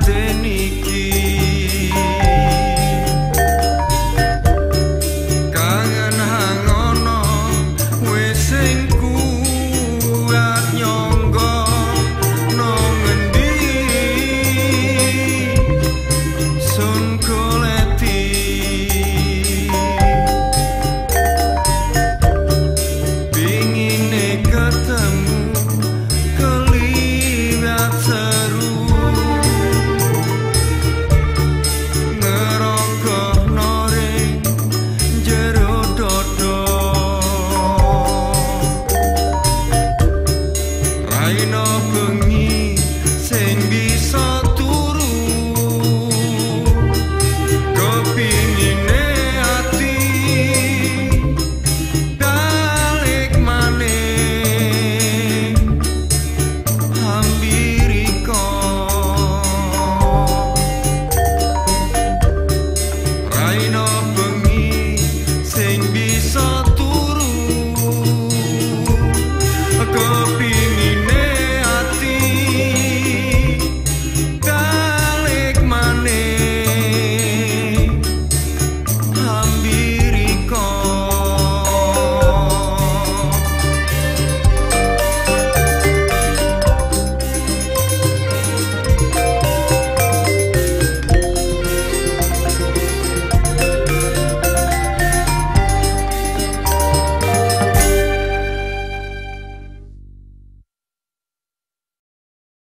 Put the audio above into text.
mirarte.